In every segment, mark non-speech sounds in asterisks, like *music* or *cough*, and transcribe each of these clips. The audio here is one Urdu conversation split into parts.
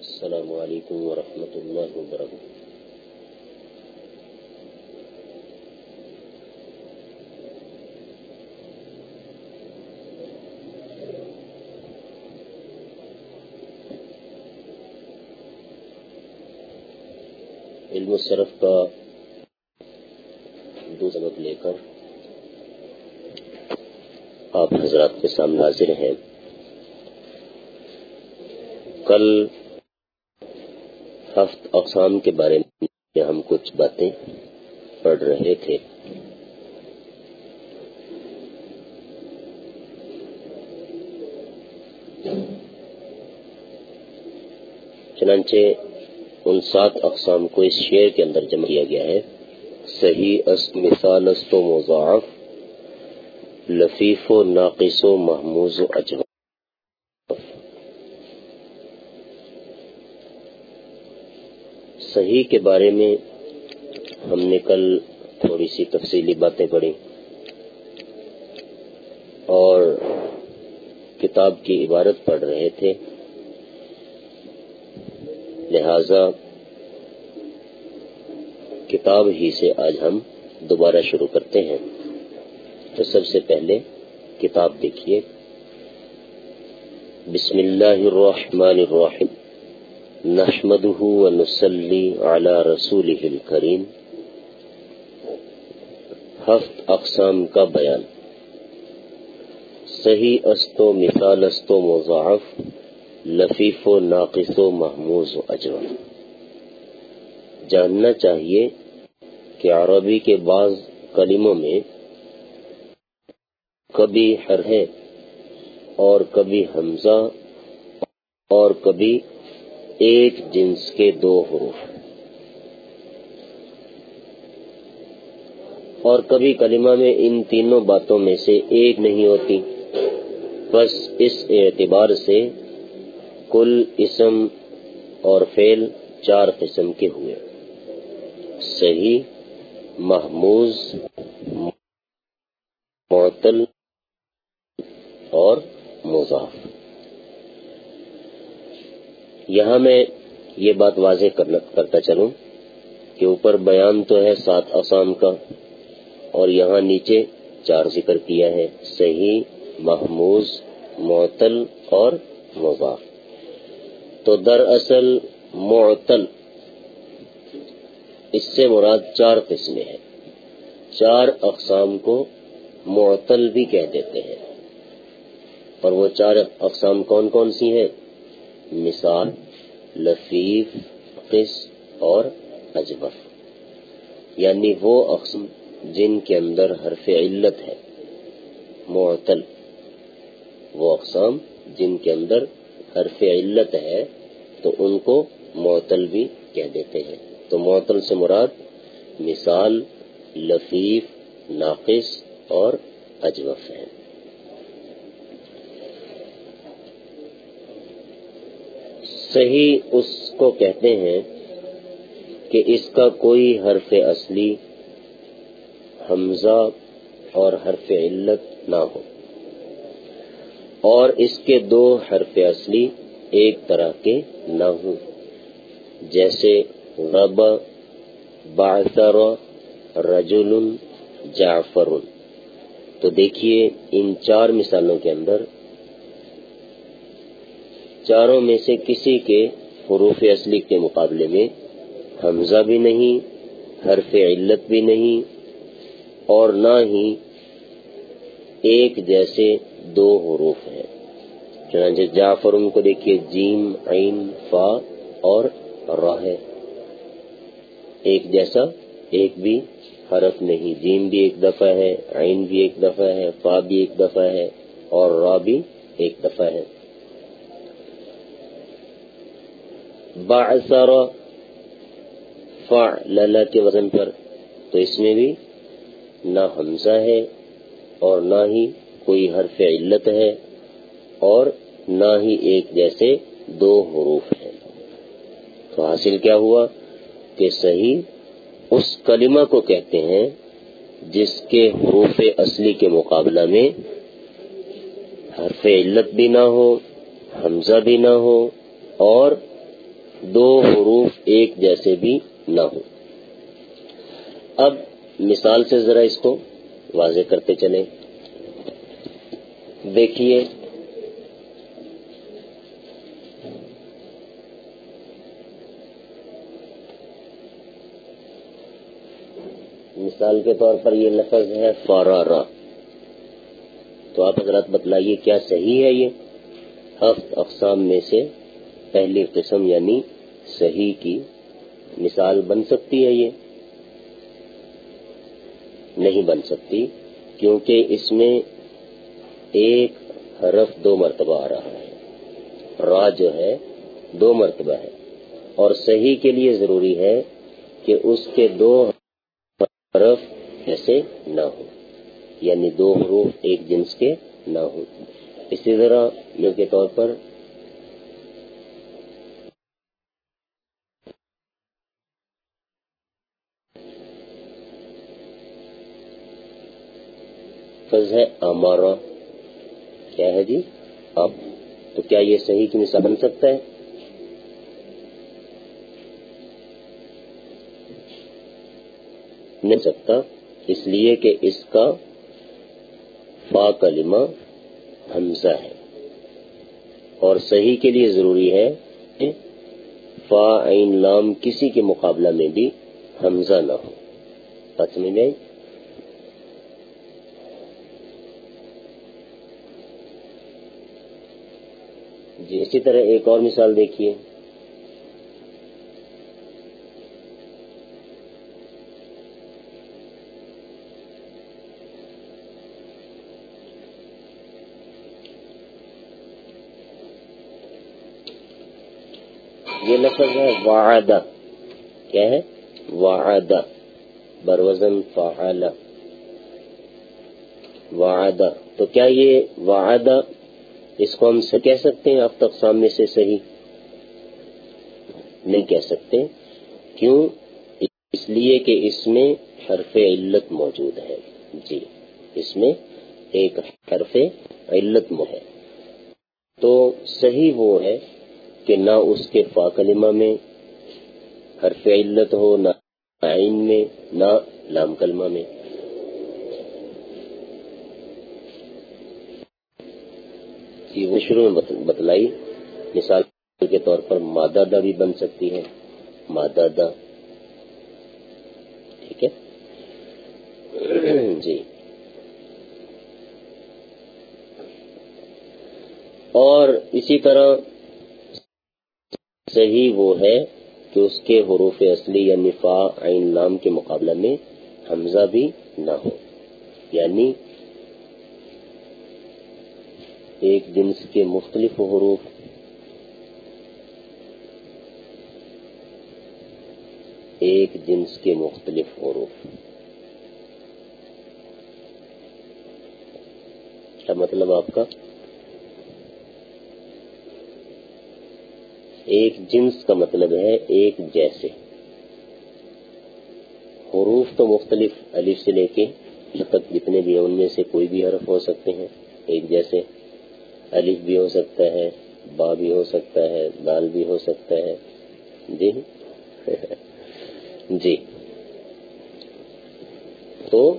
السلام علیکم ورحمۃ اللہ وبرکاتہ علم صرف کا دو سبق لے کر آپ حضرات کے سامنے حاضر ہیں۔ کل اقسام کے بارے میں ہم کچھ باتیں پڑھ رہے تھے۔ چنانچہ ان سات اقسام کو اس شعر کے اندر جمع کیا گیا ہے۔ صحیح اس، مثال است و مضاعف لفیف و ناقص و محموز و اجو صحیح کے بارے میں ہم نے کل تھوڑی سی تفصیلی باتیں پڑھی اور کتاب کی عبارت پڑھ رہے تھے۔ لہذا کتاب ہی سے آج ہم دوبارہ شروع کرتے ہیں۔ تو سب سے پہلے کتاب دیکھیے۔ بسم اللہ الرحمن الرحیم۔ نحمده ونسلی علی رسوله الکریم ہفت اقسام کا بیان. صحیح است و مثال است و مضاعف، لفیف و ناقص و محموز و اجوا جاننا چاہیے کہ عربی کے بعض کلموں میں کبھی ہر ہے اور کبھی حمزہ اور کبھی ایک جنس کے دو حروف۔ اور کبھی کلمہ میں ان تینوں باتوں میں سے ایک نہیں ہوتی۔ بس اس اعتبار سے کل اسم اور فعل چار قسم کے ہوئے۔ صحیح، محموز، معطل اور مضاف۔ یہاں میں یہ بات واضح کرتا چلوں کہ اوپر بیان تو ہے سات اقسام کا اور یہاں نیچے چار ذکر کیا ہے صحیح، محموز، معطل اور مضاف۔ تو دراصل معطل، اس سے مراد چار قسمیں ہیں۔ چار اقسام کو معطل بھی کہہ دیتے ہیں۔ اور وہ چار اقسام کون کون سی ہیں؟ مثال لفیف قس اور اجبر۔ یعنی وہ اقسام جن کے اندر حرف علت ہے، معطل۔ وہ اقسام جن کے اندر حرف علت ہے، تو ان کو معطل بھی کہہ دیتے ہیں۔ تو معطل سے مراد مثال لفیف ناقص اور اجوف ہے صحیح اس کو کہتے ہیں کہ اس کا کوئی حرف اصلی حمزہ اور حرف علت نہ ہو۔ اور اس کے دو حرف اصلی ایک طرح کے نہ ہوں۔ جیسے غب بعثر رجل جعفر۔ تو دیکھیے ان چار مثالوں کے اندر چاروں میں سے کسی کے حروف اصلی کے مقابلے میں حمزہ بھی نہیں، حرف علت بھی نہیں، اور نہ ہی ایک جیسے دو حروف ہیں۔ چنانچہ جعفر ان کو دیکھیے، جیم، عین، فا اور راہ ایک جیسا، ایک بھی حرف نہیں۔ جیم بھی ایک دفعہ ہے، عین بھی ایک دفعہ ہے، فا بھی ایک دفعہ ہے اور را بھی ایک دفعہ ہے۔ باثر فا للا کے وزن پر۔ تو اس میں بھی نہ حمزہ ہے اور نہ ہی کوئی حرف علت ہے اور نہ ہی ایک جیسے دو حروف ہیں۔ تو حاصل کیا ہوا کہ صحیح اس کلمہ کو کہتے ہیں جس کے حروف اصلی کے مقابلہ میں حرف علت بھی نہ ہو، حمزہ بھی نہ ہو اور دو حروف ایک جیسے بھی نہ ہوں۔ اب مثال سے ذرا اس کو واضح کرتے چلیں۔ دیکھیے۔ مثال کے طور پر یہ لفظ ہے فارارا تو آپ حضرات بتلائیے کیا صحیح ہے یہ؟ ہفت اقسام میں سے پہلی قسم یعنی صحیح کی مثال بن سکتی ہے یہ۔ نہیں بن سکتی، کیونکہ اس میں ایک حرف دو مرتبہ آ رہا ہے۔ را جو ہے، دو مرتبہ ہے۔ اور صحیح کے لیے ضروری ہے کہ اس کے دو حرف ایسے نہ ہو یعنی دو حروف ایک جنس کے نہ ہوں۔ اسی طرح کے طور پر فض ہے ہمارا کیا ہے جی؟ اب تو کیا یہ صحیح کی مثال بن سکتا ہے؟ نہیں سکتا، اس لیے کہ اس کا فا کلمہ حمزہ ہے۔ اور صحیح کے لیے ضروری ہے فا عین لام کسی کے مقابلہ میں بھی حمزہ نہ ہو۔ بات سمجھ گئی جی اسی طرح ایک اور مثال دیکھیے۔ یہ لفظ ہے وعدہ کیا ہے؟ وعدہ بروزن فعل۔ وعدہ تو کیا یہ وعدہ اس کو ہم سے کہہ سکتے ہیں، اب تک سامنے سے صحیح نہیں کہہ سکتے۔ کیوں؟ اس لیے کہ اس میں حرف علت موجود ہے۔ جی اس میں ایک حرف علت ہے۔ تو صحیح وہ ہے کہ نہ اس کے فا کلمہ میں حرف علت ہو، نہ عین میں، نہ لام کلمہ میں۔ جی وہ شروع میں بتلائی۔ مثال کے طور پر مادہ بھی بن سکتی ہے۔ مادہ ٹھیک ہے۔ *clears throat* جی۔ اور اسی طرح صحیح وہ ہے کہ اس کے حروف اصلی یعنی فا عین نام کے مقابلہ میں حمزہ بھی نہ ہو۔ یعنی ایک جنس کے مختلف حروف۔ ایک جنس کے مختلف حروف۔ کیا مطلب آپ کا؟ ایک جنس کا مطلب ہے ایک جیسے۔ حروف تو مختلف الف سے لے کے تک جتنے بھی ہیں، ان میں سے کوئی بھی حرف ہو سکتے ہیں، ایک جیسے۔ الف بھی ہو سکتا ہے، با بھی ہو سکتا ہے دال بھی ہو سکتا ہے۔ جی؟ *laughs* جی۔ تو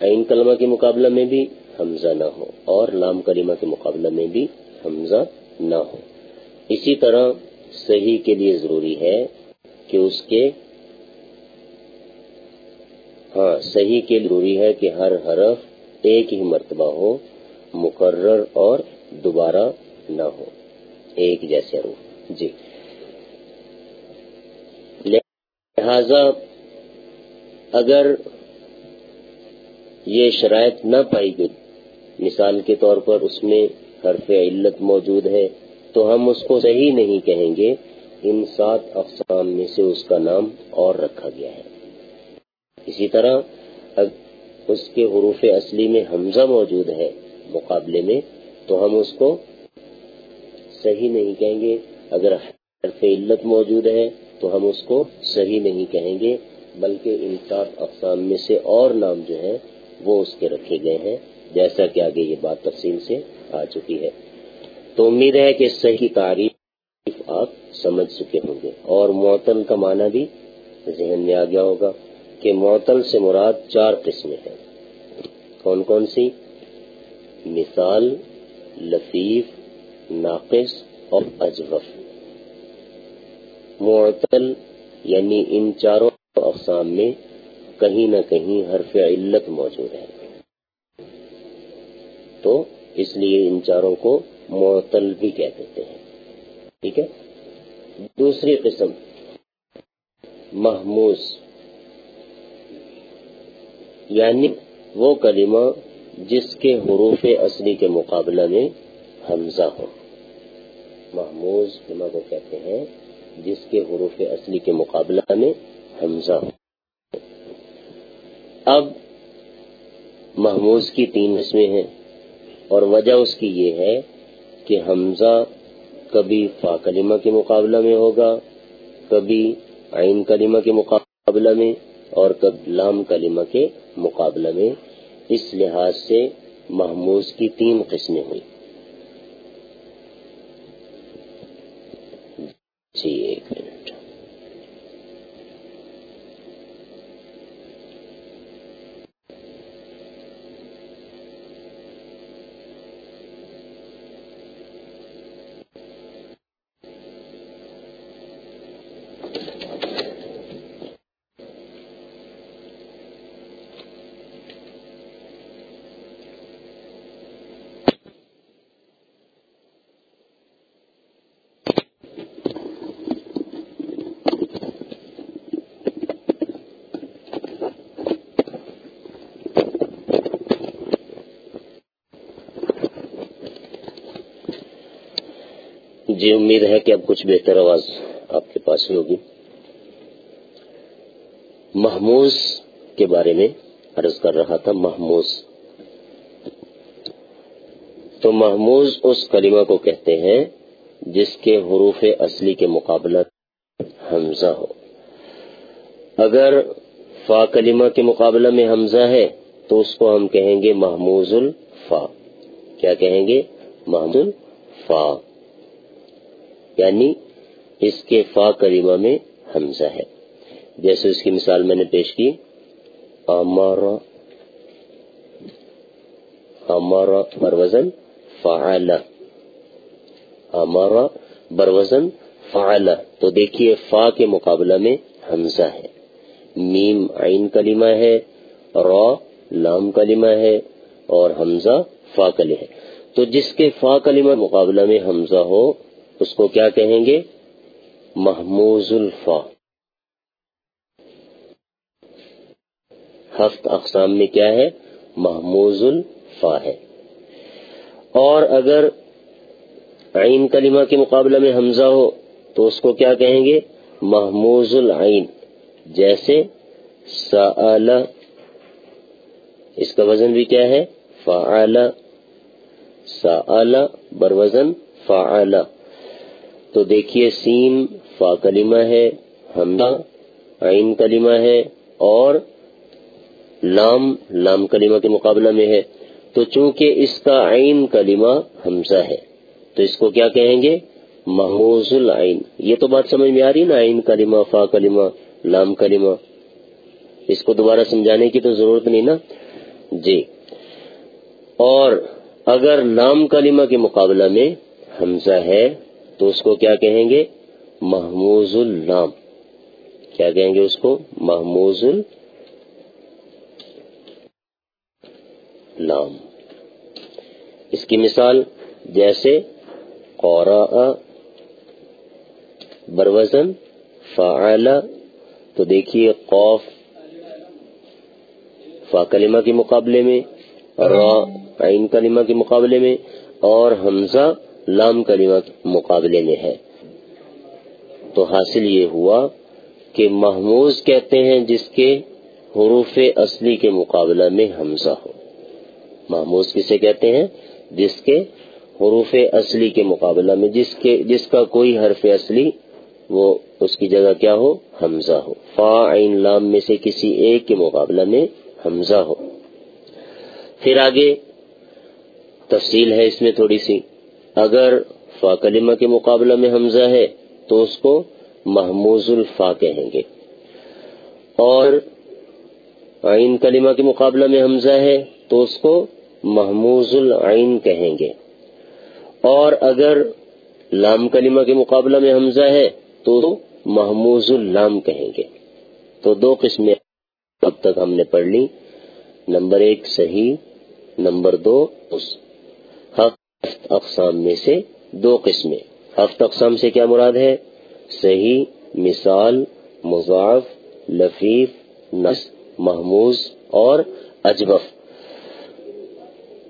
عین کلمہ کے مقابلہ میں بھی حمزہ نہ ہو اور لام کلمہ کے مقابلہ میں بھی حمزہ نہ ہو۔ اسی طرح صحیح کے لیے ضروری ہے کہ اس کے ہاں صحیح کے ضروری ہے کہ ہر حرف ایک ہی مرتبہ ہو۔ مقرر اور دوبارہ نہ ہو۔ ایک جیسے روح۔ جی۔ لہذا اگر یہ شرائط نہ پائی گئی، مثال کے طور پر اس میں حرف علت موجود ہے، تو ہم اس کو صحیح نہیں کہیں گے۔ ان سات اقسام میں سے اس کا نام اور رکھا گیا ہے۔ اسی طرح اس کے حروف اصلی میں حمزہ موجود ہے مقابلے میں، تو ہم اس کو صحیح نہیں کہیں گے۔ اگر حرف علت موجود ہے، تو ہم اس کو صحیح نہیں کہیں گے، بلکہ ان سات اقسام میں سے اور نام جو ہے وہ اس کے رکھے گئے ہیں، جیسا کہ آگے یہ بات تفصیل سے آ چکی ہے۔ تو امید ہے کہ صحیح تعریف آپ سمجھ چکے ہوں گے۔ اور معطل کا معنی بھی ذہن میں آ گیا ہوگا کہ معطل سے مراد چار قسمیں ہیں۔ کون کون سی؟ مثال، لطیف، ناقص اور اجوف معطل یعنی ان چاروں اقسام میں کہیں نہ کہیں حرف علت موجود ہے۔ تو اس لیے ان چاروں کو معطل بھی کہہ دیتے ہیں۔ ٹھیک ہے؟ دوسری قسم محموز یعنی وہ کلمہ جس کے حروف اصلی کے مقابلہ میں حمزہ ہو۔ محموز کلمہ کو کہتے ہیں، جس کے حروف اصلی کے مقابلہ میں حمزہ ہو۔ اب محموز کی تین قسمیں ہیں اور وجہ اس کی یہ ہے کہ حمزہ کبھی فا کلمہ کے مقابلہ میں ہوگا، کبھی عین کلمہ کے مقابلہ میں اور کب لام کلمہ کے مقابلہ میں اس لحاظ سے محموز کی تین قسمیں ہوئی۔ جی ایک۔ جی امید ہے کہ اب کچھ بہتر آواز آپ کے پاس ہی ہوگی۔ محموز کے بارے میں عرض کر رہا تھا، محموز۔ تو محموز اس کلمہ کو کہتے ہیں جس کے حروف اصلی کے مقابلہ حمزہ ہو۔ اگر فا کلمہ کے مقابلہ میں حمزہ ہے، تو اس کو ہم کہیں گے محموز الفا کیا کہیں گے؟ محمود الفا یعنی اس کے فا کریمہ میں حمزہ ہے۔ جیسے اس کی مثال میں نے پیش کی امارا امارا بروزن فعل امارا بروزن فعل تو دیکھیے فا کے مقابلہ میں حمزہ ہے۔ میم عین کلمہ ہے، را لام کلمہ ہے اور حمزہ فا کلے ہے۔ تو جس کے فا کلمہ مقابلہ میں حمزہ ہو اس کو کیا کہیں گے؟ محموز الفا. ہفت اقسام میں کیا ہے؟ محموز الفا ہے. اور اگر عین کلمہ کے مقابلہ میں حمزہ ہو، تو اس کو کیا کہیں گے؟ محموز العین. جیسے سأل. اس کا وزن بھی کیا ہے؟ فعل. سأل. بروزن فعل. تو دیکھیے سین فا کلمہ ہے، حمزہ، عین کلمہ ہے اور لام لام کلمہ کے مقابلہ میں ہے۔ تو چونکہ اس کا عین کلمہ حمزہ ہے، تو اس کو کیا کہیں گے؟ محموز العین۔ یہ تو بات سمجھ میں آ رہی نا، عین کلمہ، فا کلمہ، لام کلمہ۔ اس کو دوبارہ سمجھانے کی تو ضرورت نہیں نا۔ جی۔ اور اگر لام کلمہ کے مقابلہ میں حمزہ ہے تو اس کو کیا کہیں گے؟ محموز اللام کیا کہیں گے اس کو؟ محموز اللام اس کی مثال جیسے قورا بروزن، فعل، تو دیکھیے قوف فا کلمہ کے مقابلے میں، را، عین کلمہ کے مقابلے میں، اور حمزہ لام کلمہ مقابلے میں ہے۔ تو حاصل یہ ہوا کہ محموز کہتے ہیں جس کے حروف اصلی کے مقابلہ میں حمزہ ہو۔ محموز کسے کہتے ہیں؟ جس کے حروف اصلی کے مقابلہ میں، جس کے، جس کا کوئی حرف اصلی، وہ اس کی جگہ کیا ہو؟ حمزہ ہو۔ فا عین لام میں سے کسی ایک کے مقابلہ میں حمزہ ہو۔ پھر آگے تفصیل ہے اس میں تھوڑی سی۔ اگر فا کلمہ کے مقابلہ میں حمزہ ہے، تو اس کو محموز الفا کہیں گے۔ اور عین کلمہ کے مقابلہ میں حمزہ ہے، تو اس کو محموز العین کہیں گے۔ اور اگر لام کلمہ کے مقابلہ میں حمزہ ہے، تو محموز اللام کہیں گے۔ تو دو قسمیں اب تک ہم نے پڑھ لی۔ نمبر ایک صحیح، نمبر دو اس۔ اقسام میں سے دو قسمیں۔ ہفت اقسام سے کیا مراد ہے؟ صحیح، مثال مضاف لفیف نس محموز اور اجبف۔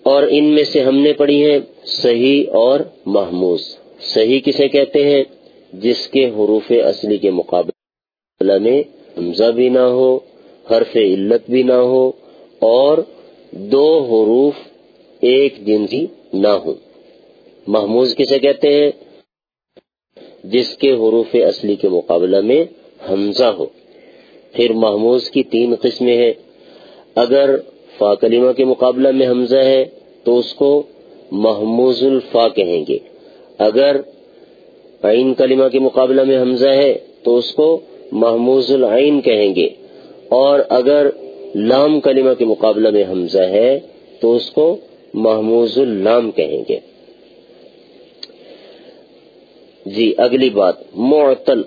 اور ان میں سے ہم نے پڑھی ہیں صحیح اور محموز۔ صحیح کسے کہتے ہیں؟ جس کے حروف اصلی کے مقابلے میں حمزہ بھی نہ ہو، حرف علت بھی نہ ہو اور دو حروف ایک جنسی نہ ہو۔ محموز کسے کہتے ہیں؟ جس کے حروف اصلی کے مقابلہ میں حمزہ ہو۔ پھر محموز کی تین قسمیں ہیں۔ اگر فا کلیمہ کے مقابلہ میں حمزہ ہے، تو اس کو محموز الفا کہیں گے۔ اگر عین کلمہ کے مقابلہ میں حمزہ ہے، تو اس کو محموز العین کہیں گے۔ اور اگر لام کلمہ کے مقابلہ میں حمزہ ہے، تو اس کو محموز اللام کہیں گے۔ جی اگلی بات معتل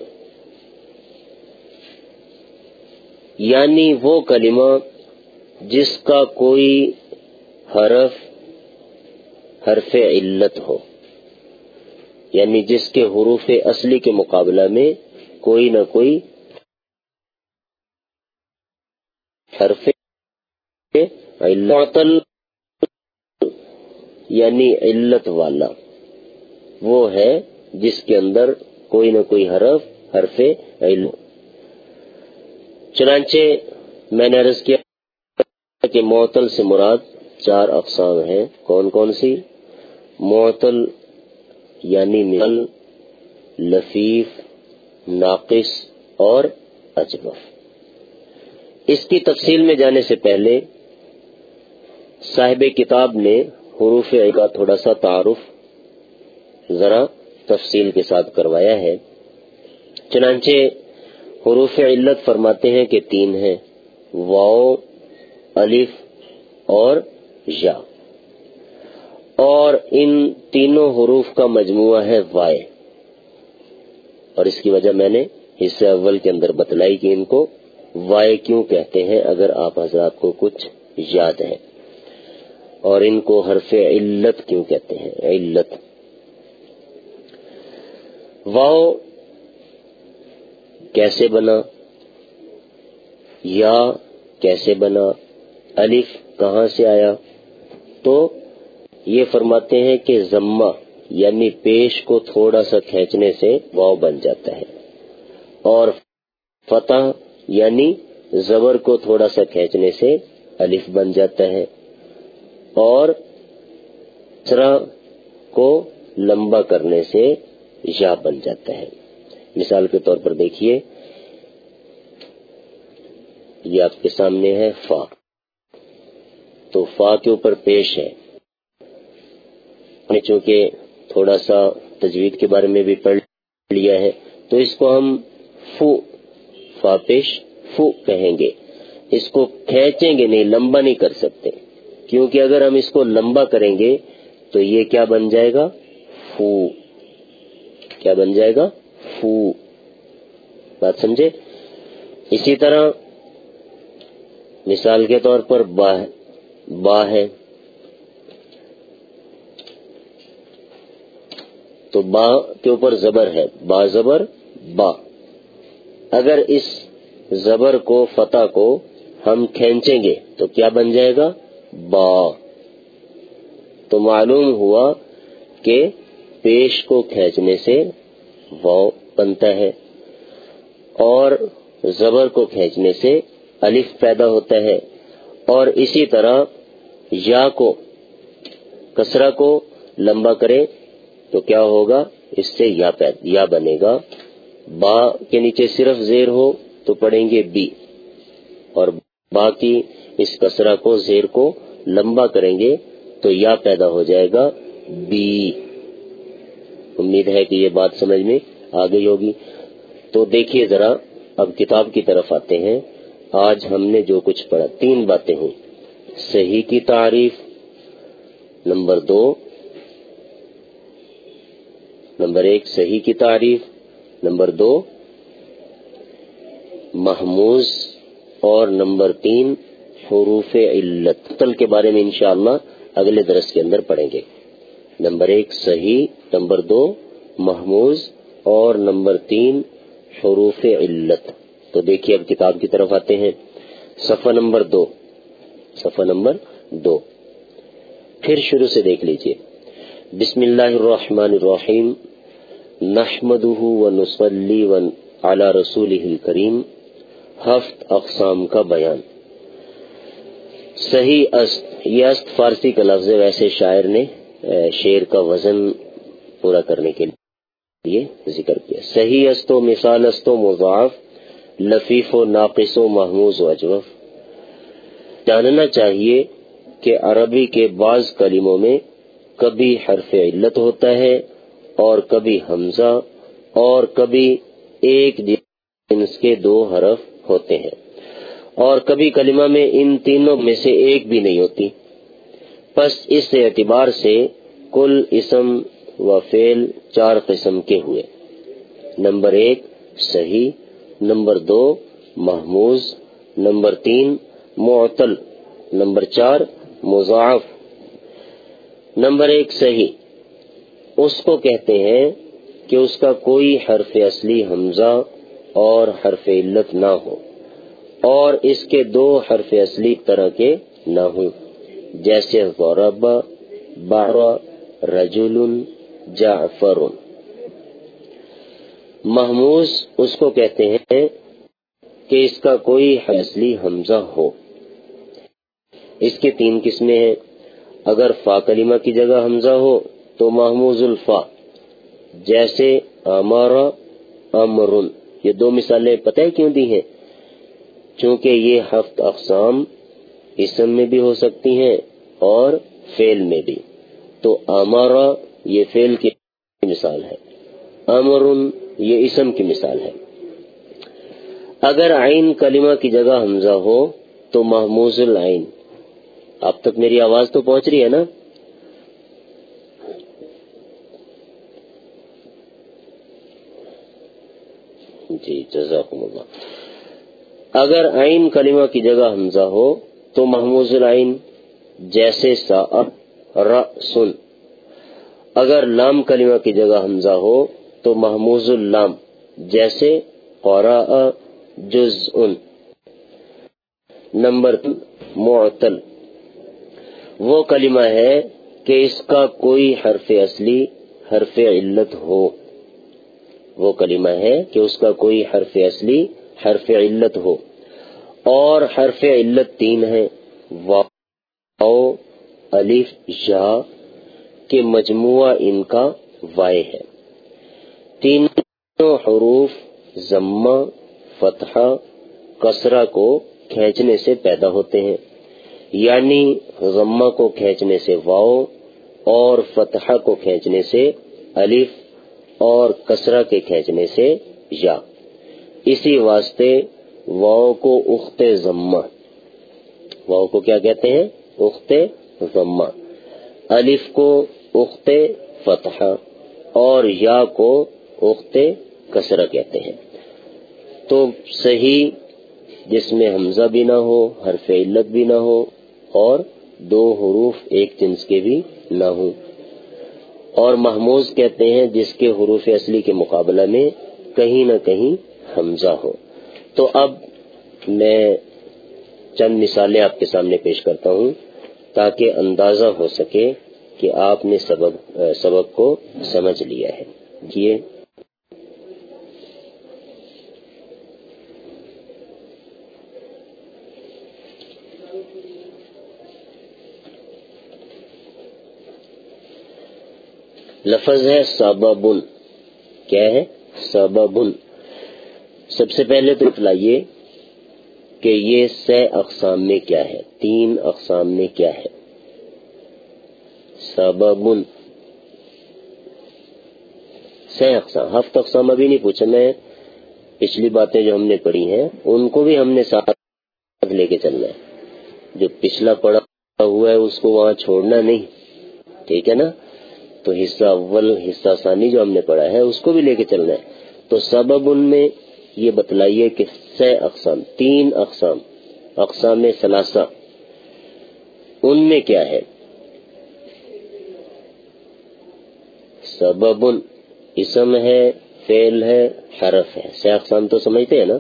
یعنی وہ کلمہ جس کا کوئی حرف حرف علت ہو۔ یعنی جس کے حروف اصلی کے مقابلہ میں کوئی نہ کوئی حرف معطل یعنی علت والا وہ ہے جس کے اندر کوئی نہ کوئی حرف حرف علم۔ چنانچہ میں نے عرض کیا کہ معطل سے مراد چار اقسام ہیں۔ کون کون سی؟ معطل یعنی مل لفیف، ناقص اور اجبف اس کی تفصیل میں جانے سے پہلے صاحب کتاب نے حروف کا تھوڑا سا تعارف ذرا تفصیل کے ساتھ کروایا ہے۔ چنانچہ حروف علت فرماتے ہیں کہ تین ہیں واؤ الف اور یا۔ اور ان تینوں حروف کا مجموعہ ہے وائے۔ اور اس کی وجہ میں نے حصے اول کے اندر بتلائی کہ ان کو وائے کیوں کہتے ہیں، اگر آپ حضرات کو کچھ یاد ہے۔ اور ان کو حرف علت کیوں کہتے ہیں؟ علت۔ واؤ کیسے بنا؟ یا کیسے بنا؟ الف کہاں سے آیا؟ تو یہ فرماتے ہیں کہ ضمہ یعنی پیش کو تھوڑا سا کھینچنے سے واؤ بن جاتا ہے۔ اور فتح یعنی زبر کو تھوڑا سا کھینچنے سے الف بن جاتا ہے۔ اور کو لمبا کرنے سے یا بن جاتا ہے۔ مثال کے طور پر دیکھیے، یہ آپ کے سامنے ہے فا۔ تو فا کے اوپر پیش ہے۔ یعنی چونکہ تھوڑا سا تجوید کے بارے میں بھی پڑھ لیا ہے، تو اس کو ہم فو فاپش فو کہیں گے۔ اس کو کھینچیں گے نہیں، لمبا نہیں کر سکتے۔ کیونکہ اگر ہم اس کو لمبا کریں گے تو یہ کیا بن جائے گا؟ فو. کیا بن جائے گا؟ فو. بات سمجھے؟ اسی طرح مثال کے طور پر با با ہے۔ تو با کے اوپر زبر ہے۔ با زبر، با۔ اگر اس زبر کو، فتح کو ہم کھینچیں گے تو کیا بن جائے گا؟ با. تو معلوم ہوا کہ پیش کو کھینچنے سے واؤ بنتا ہے اور زبر کو کھینچنے سے الف پیدا ہوتا ہے اور اسی طرح یا کو کسرا کو لمبا کرے تو کیا ہوگا؟ اس سے یا بنے گا۔ با کے نیچے صرف زیر ہو تو پڑھیں گے بی۔ باقی اس کسرا کو، زیر کو لمبا کریں گے تو یا پیدا ہو جائے گا بی۔ امید ہے کہ یہ بات سمجھ میں آ گئی ہوگی۔ تو دیکھیے ذرا، اب کتاب کی طرف آتے ہیں۔ آج ہم نے جو کچھ پڑھا، تین باتیں ہیں۔ صحیح کی تعریف، نمبر دو۔ نمبر ایک، صحیح کی تعریف۔ نمبر دو، محموز۔ اور نمبر تین، حروف علت۔ تل کے بارے میں انشاءاللہ اگلے درس کے اندر پڑھیں گے۔ نمبر ایک، صحیح۔ نمبر دو، محموز۔ اور نمبر تین، حروف علت۔ تو دیکھیے اب کتاب کی طرف آتے ہیں۔ صفحہ نمبر دو۔ صفحہ نمبر دو۔ پھر شروع سے دیکھ لیجیے۔ بسم اللہ الرحمن الرحیم۔ نحمده و نسلی و علی رسول کریم ہفت اقسام کا بیان۔ صحیح است، یہ است فارسی کا لفظ ویسے شاعر نے شعر کا وزن پورا کرنے کے لیے ذکر کیا۔ صحیح است و مثال است و مضاف لفیف و ناقص و محموز و اجوف جاننا چاہیے کہ عربی کے بعض کلموں میں کبھی حرف علت ہوتا ہے اور کبھی حمزہ اور کبھی ایک جنس کے دو حرف ہوتے ہیں۔ اور کبھی کلمہ میں ان تینوں میں سے ایک بھی نہیں ہوتی۔ پس اس اعتبار سے کل اسم و فیل چار قسم کے ہوئے۔ نمبر ایک صحیح، نمبر دو محموز، نمبر تین معطل، نمبر چار مضاف نمبر ایک صحیح، اس کو کہتے ہیں کہ اس کا کوئی حرف اصلی حمزہ اور حرف علت نہ ہو اور اس کے دو حرف اصلی طرح کے نہ ہوں جیسے غورب بارہ رجول جعفر۔ محموز اس کو کہتے ہیں کہ اس کا کوئی حسلی حمزہ ہو۔ اس کے تین قسمیں ہیں۔ اگر فا کلمہ کی جگہ حمزہ ہو تو محموز الفا۔ جیسے امارا امرن یہ دو مثالیں پتہ کیوں دی ہیں؟ چونکہ یہ ہفت اقسام اسم میں بھی ہو سکتی ہیں اور فیل میں بھی۔ تو امارا یہ فیل کی مثال ہے۔ امرن یہ اسم کی مثال ہے۔ اگر عین کلمہ کی جگہ حمزہ ہو تو محموز العین۔ اب تک میری آواز تو پہنچ رہی ہے نا؟ جی جزاکم اللہ۔ اگر عین کلمہ کی جگہ حمزہ ہو، تو محموز العین جیسے سا سن اگر لام کلمہ کی جگہ حمزہ ہو، تو محموز اللام جیسے قراء جزء نمبر معتل وہ کلمہ ہے کہ اس کا کوئی حرف اصلی، حرف علت ہو۔ وہ کلمہ ہے کہ اس کا کوئی حرف اصلی، حرف علت ہو۔ اور حرف علت تین ہے واؤ الف یا کے مجموعہ ان کا وائے ہے۔ تینوں حروف ضمہ، فتحہ، کسرہ کو کھینچنے سے پیدا ہوتے ہیں۔ یعنی ضمہ کو کھینچنے سے واؤ اور فتحہ کو کھینچنے سے الف اور کسرہ کے کھینچنے سے یا۔ اسی واسطے واؤ کو اخت ضمہ۔ واؤ کو کیا کہتے ہیں؟ اخت ضمہ۔ الف کو اخت فتحہ اور یا کو اخت کسرہ کہتے ہیں۔ تو صحیح جس میں حمزہ بھی نہ ہو، حرف علت بھی نہ ہو اور دو حروف ایک جنس کے بھی نہ ہوں۔ اور محموز کہتے ہیں جس کے حروف اصلی کے مقابلہ میں کہیں نہ کہیں حمزہ ہو۔ تو اب میں چند مثالیں آپ کے سامنے پیش کرتا ہوں تاکہ اندازہ ہو سکے کہ آپ نے سبق سبق کو سمجھ لیا ہے۔ یہ لفظ ہے سببن۔ کیا ہے؟ سببن۔ سب سے پہلے تو اطلائیے کہ یہ سہ اقسام میں کیا ہے، تین اقسام میں کیا ہے۔ سببن۔ سہ اقسام۔ ہفت اقسام ابھی نہیں پوچھا میں، پچھلی باتیں جو ہم نے پڑھی ہیں، ان کو بھی ہم نے ساتھ لے کے چلنا ہے۔ جو پچھلا پڑا ہوا ہے، اس کو وہاں چھوڑنا نہیں۔ ٹھیک ہے نا؟ تو حصہ اول، حصہ ثانی جو ہم نے پڑھا ہے، اس کو بھی لے کے چلنا ہے۔ تو سبب ان میں یہ بتلائیے کہ سہ اقسام، تین اقسام اقسام ثلاثہ، ان میں کیا ہے؟ سبب اسم ہے فیل ہے، حرف ہے۔ سہ اقسام تو سمجھتے ہیں نا؟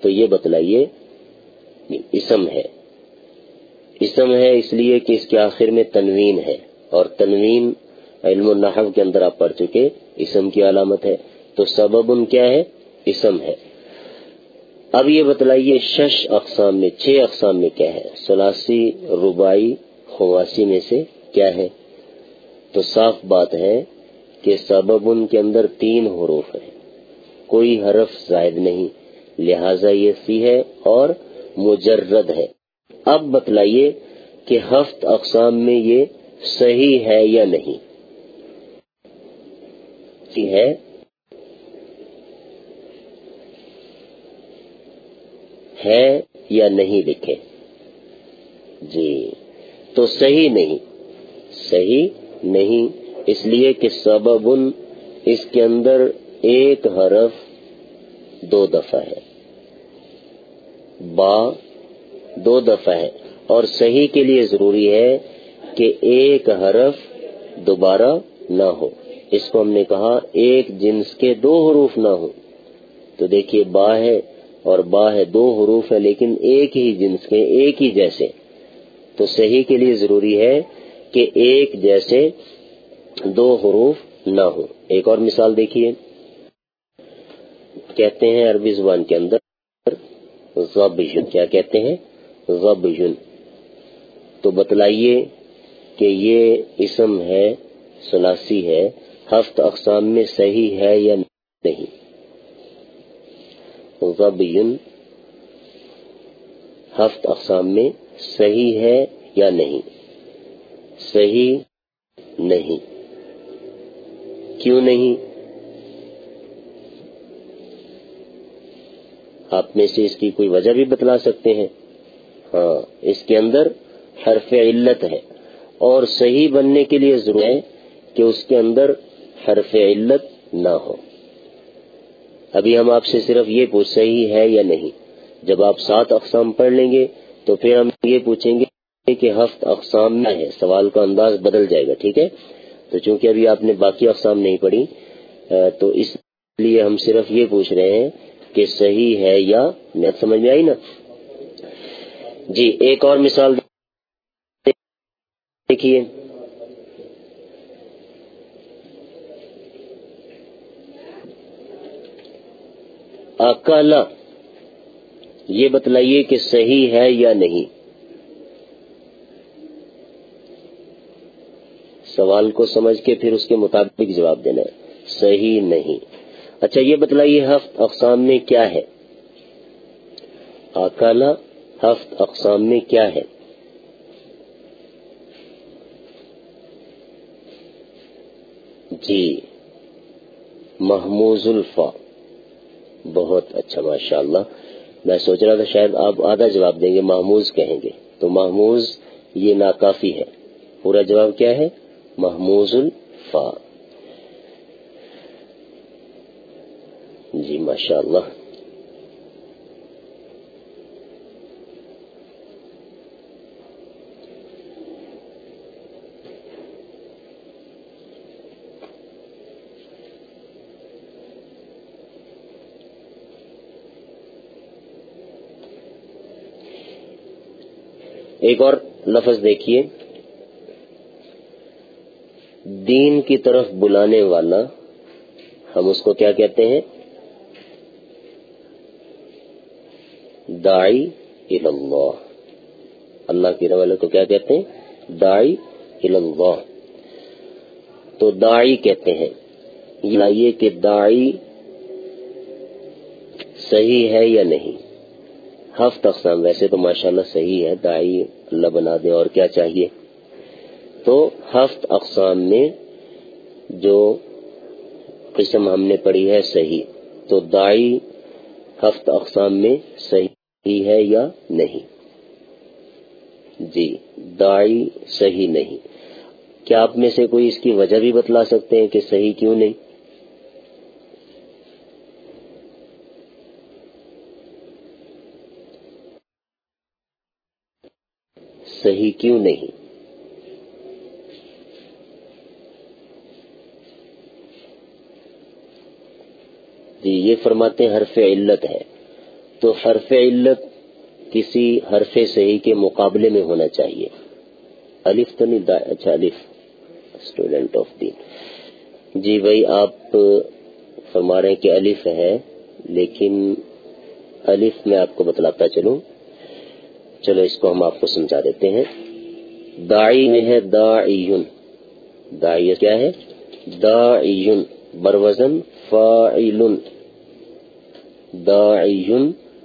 تو یہ بتلائیے، اسم ہے۔ اسم ہے اس لیے کہ اس کے آخر میں تنوین ہے اور تنوین علم النحو کے اندر آپ پڑھ چکے، اسم کی علامت ہے۔ تو سبب ان کیا ہے؟ اسم ہے۔ اب یہ بتلائیے شش اقسام میں، چھ اقسام میں کیا ہے؟ سلاسی ربائی خواسی میں سے کیا ہے؟ تو صاف بات ہے کہ سبب ان کے اندر تین حروف ہیں۔ کوئی حرف زائد نہیں، لہذا یہ سی ہے اور مجرد ہے۔ اب بتلائیے کہ ہفت اقسام میں یہ صحیح ہے یا نہیں۔ ہے۔ ہے یا نہیں لکھے جی۔ تو صحیح نہیں۔ صحیح نہیں۔ اس لیے کہ سبب اس کے اندر ایک حرف دو دفعہ ہے۔ با دو دفعہ ہے۔ اور صحیح کے لیے ضروری ہے کہ ایک حرف دوبارہ نہ ہو۔ اس کو ہم نے کہا ایک جنس کے دو حروف نہ ہو تو دیکھیے با ہے اور با ہے دو حروف ہے لیکن ایک ہی جنس کے ایک ہی جیسے۔ تو صحیح کے لیے ضروری ہے کہ ایک جیسے دو حروف نہ ہو ایک اور مثال دیکھیے۔ کہتے ہیں عربی زبان کے اندر غبجن کیا کہتے ہیں؟ غبجن تو بتلائیے کہ یہ اسم ہے، سلاسی ہے ہفت اقسام میں صحیح ہے یا نہیں؟ غبین ہفت اقسام میں صحیح ہے یا نہیں؟ صحیح نہیں۔ کیوں نہیں؟ آپ میں سے اس کی کوئی وجہ بھی بتلا سکتے ہیں؟ ہاں اس کے اندر حرف علت ہے اور صحیح بننے کے لیے ضرور ہے کہ اس کے اندر حرف علت نہ ہو۔ ابھی ہم آپ سے صرف یہ پوچھ صحیح ہے یا نہیں؟ جب آپ سات اقسام پڑھ لیں گے تو پھر ہم یہ پوچھیں گے کہ ہفت اقسام میں ہے۔ سوال کا انداز بدل جائے گا، ٹھیک ہے؟ تو چونکہ ابھی آپ نے باقی اقسام نہیں پڑھی تو اس لیے ہم صرف یہ پوچھ رہے ہیں کہ صحیح ہے یا نیت سمجھ میں آئی نا؟ جی ایک اور مثال دیکھیے۔ اکالا یہ بتلائیے کہ صحیح ہے یا نہیں؟ سوال کو سمجھ کے پھر اس کے مطابق جواب دینا ہے۔ صحیح نہیں۔ اچھا یہ بتلائیے ہفت اقسام میں کیا ہے؟ اکالا ہفت اقسام میں کیا ہے؟ جی محموز الفا۔ بہت اچھا ماشاء اللہ میں سوچ رہا تھا شاید آپ آدھا جواب دیں گے محموز کہیں گے۔ تو محموز یہ ناکافی ہے۔ پورا جواب کیا ہے؟ محموز الفا جی ماشاء اللہ ایک اور لفظ دیکھیے۔ دین کی طرف بلانے والا، ہم اس کو کیا کہتے ہیں؟ دائی اللہ اللہ کی روالے کو کیا کہتے ہیں؟ دائی اللہ تو دائی کہتے ہیں۔ یہ کہ دائی صحیح ہے یا نہیں؟ ہفت اقسام ویسے تو ماشاءاللہ صحیح ہے دائی اللہ بنا دے، اور کیا چاہیے؟ تو ہفت اقسام میں جو قسم ہم نے پڑھی ہے صحیح، تو دائی ہفت اقسام میں صحیح ہے یا نہیں؟ جی دائی صحیح نہیں۔ کیا آپ میں سے کوئی اس کی وجہ بھی بتلا سکتے ہیں کہ صحیح کیوں نہیں؟ صحیح کیوں نہیں؟ جی یہ فرماتے ہیں حرف علت ہے۔ تو حرف علت کسی حرف صحیح کے مقابلے میں ہونا چاہیے۔ الف تو نہیں اچھا الف۔ اسٹوڈینٹ آف دین جی بھائی، آپ فرما رہے ہیں کہ الف ہے، لیکن الف میں آپ کو بتلاتا چلوں۔ چلو اس کو ہم آپ کو سمجھا دیتے ہیں۔ دائی میں ہے دا دائی کیا ہے؟ دا بروزن فاعل داعی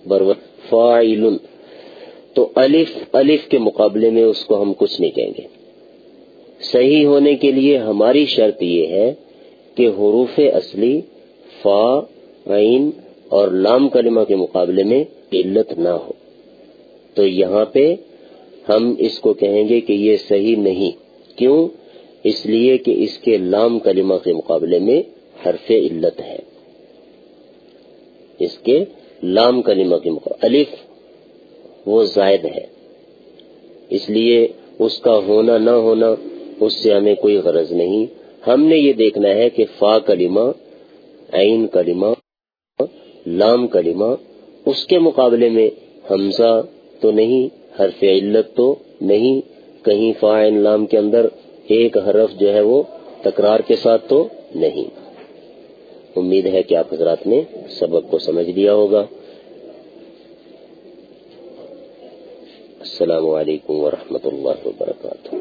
بروزن فاعل تو الف الف کے مقابلے میں اس کو ہم کچھ نہیں کہیں گے۔ صحیح ہونے کے لیے ہماری شرط یہ ہے کہ حروف اصلی فا، عین اور لام کلمہ کے مقابلے میں علت نہ ہو۔ تو یہاں پہ ہم اس کو کہیں گے کہ یہ صحیح نہیں۔ کیوں؟ اس لیے کہ اس کے لام کلمہ کے مقابلے میں حرف علت ہے۔ اس کے لام کلمہ کے مقابلے الف، وہ زائد ہے۔ اس لیے اس کا ہونا نہ ہونا، اس سے ہمیں کوئی غرض نہیں۔ ہم نے یہ دیکھنا ہے کہ فا کلمہ، عین کلمہ، لام کلمہ، اس کے مقابلے میں حمزہ تو نہیں، حرف علت تو نہیں، کہیں فائن لام کے اندر ایک حرف جو ہے وہ تکرار کے ساتھ تو نہیں۔ امید ہے کہ آپ حضرات نے سبق کو سمجھ لیا ہوگا۔ السلام علیکم ورحمۃ اللہ وبرکاتہ۔